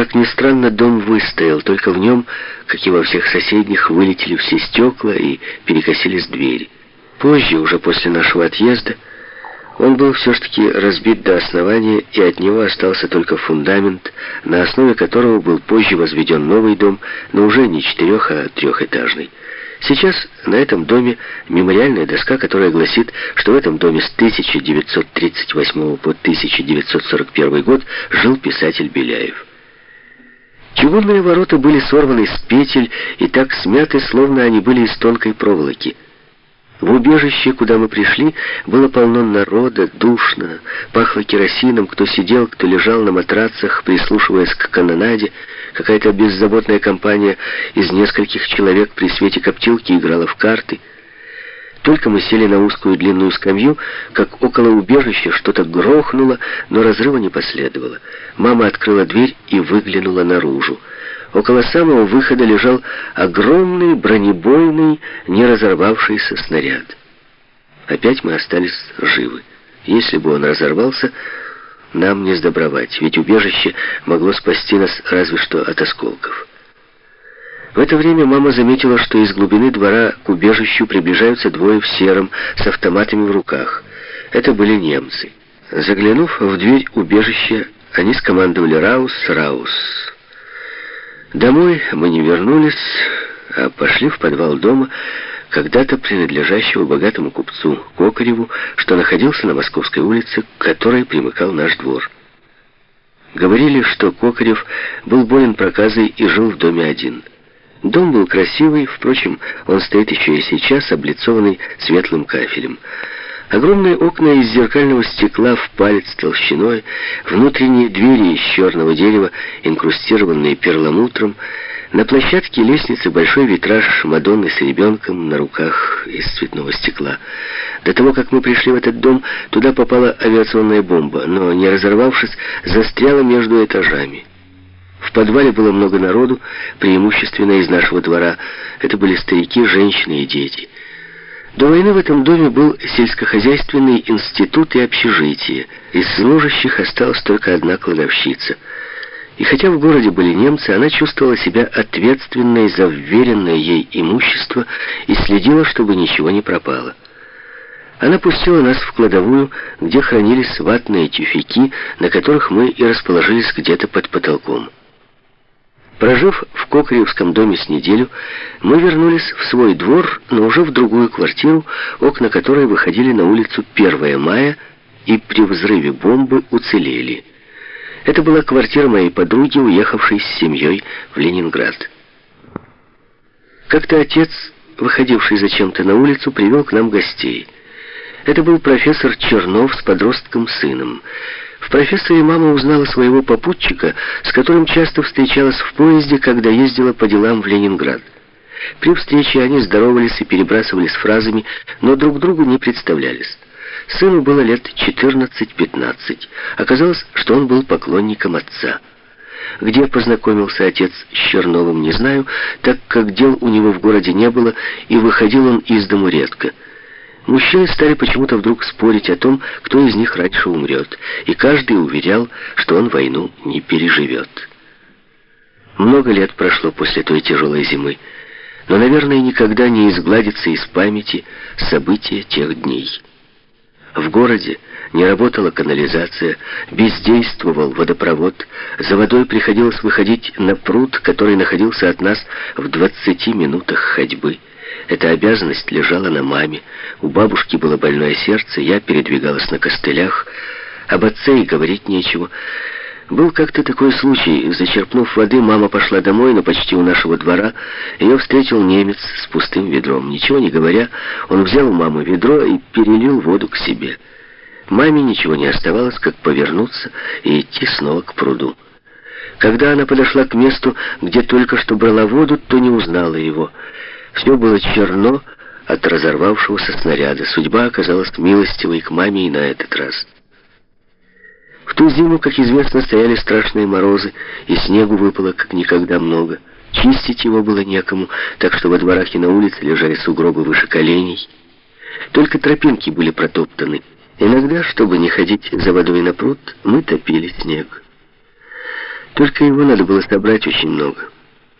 Как ни странно, дом выстоял, только в нем, как и во всех соседних, вылетели все стекла и перекосились двери. Позже, уже после нашего отъезда, он был все-таки разбит до основания, и от него остался только фундамент, на основе которого был позже возведен новый дом, но уже не четырех, а трехэтажный. Сейчас на этом доме мемориальная доска, которая гласит, что в этом доме с 1938 по 1941 год жил писатель Беляев. Чугунные ворота были сорваны с петель и так смяты, словно они были из тонкой проволоки. В убежище, куда мы пришли, было полно народа, душно, пахло керосином, кто сидел, кто лежал на матрацах, прислушиваясь к канонаде. Какая-то беззаботная компания из нескольких человек при свете коптилки играла в карты. Только мы сели на узкую длинную скамью, как около убежища что-то грохнуло, но разрыва не последовало. Мама открыла дверь и выглянула наружу. Около самого выхода лежал огромный бронебойный, не разорвавшийся снаряд. Опять мы остались живы. Если бы он разорвался, нам не сдобровать, ведь убежище могло спасти нас разве что от осколков. В это время мама заметила, что из глубины двора к убежищу приближаются двое в сером, с автоматами в руках. Это были немцы. Заглянув в дверь убежища, они скомандовали «Раус, Раус». Домой мы не вернулись, а пошли в подвал дома, когда-то принадлежащего богатому купцу Кокареву, что находился на Московской улице, к которой примыкал наш двор. Говорили, что Кокарев был болен проказой и жил в доме один. Дом был красивый, впрочем, он стоит еще и сейчас, облицованный светлым кафелем. Огромные окна из зеркального стекла в палец толщиной, внутренние двери из черного дерева, инкрустированные перламутром, на площадке лестницы большой витраж Мадонны с ребенком на руках из цветного стекла. До того, как мы пришли в этот дом, туда попала авиационная бомба, но, не разорвавшись, застряла между этажами. В подвале было много народу, преимущественно из нашего двора. Это были старики, женщины и дети. До войны в этом доме был сельскохозяйственный институт и общежитие. Из служащих осталась только одна кладовщица. И хотя в городе были немцы, она чувствовала себя ответственной за вверенное ей имущество и следила, чтобы ничего не пропало. Она пустила нас в кладовую, где хранились ватные тюфяки, на которых мы и расположились где-то под потолком. Прожив в Кокаревском доме с неделю, мы вернулись в свой двор, но уже в другую квартиру, окна которой выходили на улицу 1 мая и при взрыве бомбы уцелели. Это была квартира моей подруги, уехавшей с семьей в Ленинград. Как-то отец, выходивший зачем-то на улицу, привел к нам гостей. Это был профессор Чернов с подростком-сыном. В профессоре мама узнала своего попутчика, с которым часто встречалась в поезде, когда ездила по делам в Ленинград. При встрече они здоровались и перебрасывались фразами, но друг другу не представлялись. Сыну было лет 14-15. Оказалось, что он был поклонником отца. Где познакомился отец с Черновым, не знаю, так как дел у него в городе не было, и выходил он из дому редко. Мужчины стали почему-то вдруг спорить о том, кто из них раньше умрет, и каждый уверял, что он войну не переживет. Много лет прошло после той тяжелой зимы, но, наверное, никогда не изгладится из памяти события тех дней. В городе не работала канализация, бездействовал водопровод, за водой приходилось выходить на пруд, который находился от нас в 20 минутах ходьбы. Эта обязанность лежала на маме. У бабушки было больное сердце, я передвигалась на костылях. Об отце и говорить нечего. Был как-то такой случай. Зачерпнув воды, мама пошла домой, но почти у нашего двора ее встретил немец с пустым ведром. Ничего не говоря, он взял у мамы ведро и перелил воду к себе. Маме ничего не оставалось, как повернуться и идти снова к пруду. Когда она подошла к месту, где только что брала воду, то не узнала его. Все было черно от разорвавшегося снаряда. Судьба оказалась милостивой к маме и на этот раз. В ту зиму, как известно, стояли страшные морозы, и снегу выпало как никогда много. Чистить его было некому, так что во дворах и на улице лежали сугробы выше коленей. Только тропинки были протоптаны. Иногда, чтобы не ходить за водой на пруд, мы топили снег. Только его надо было собрать очень много.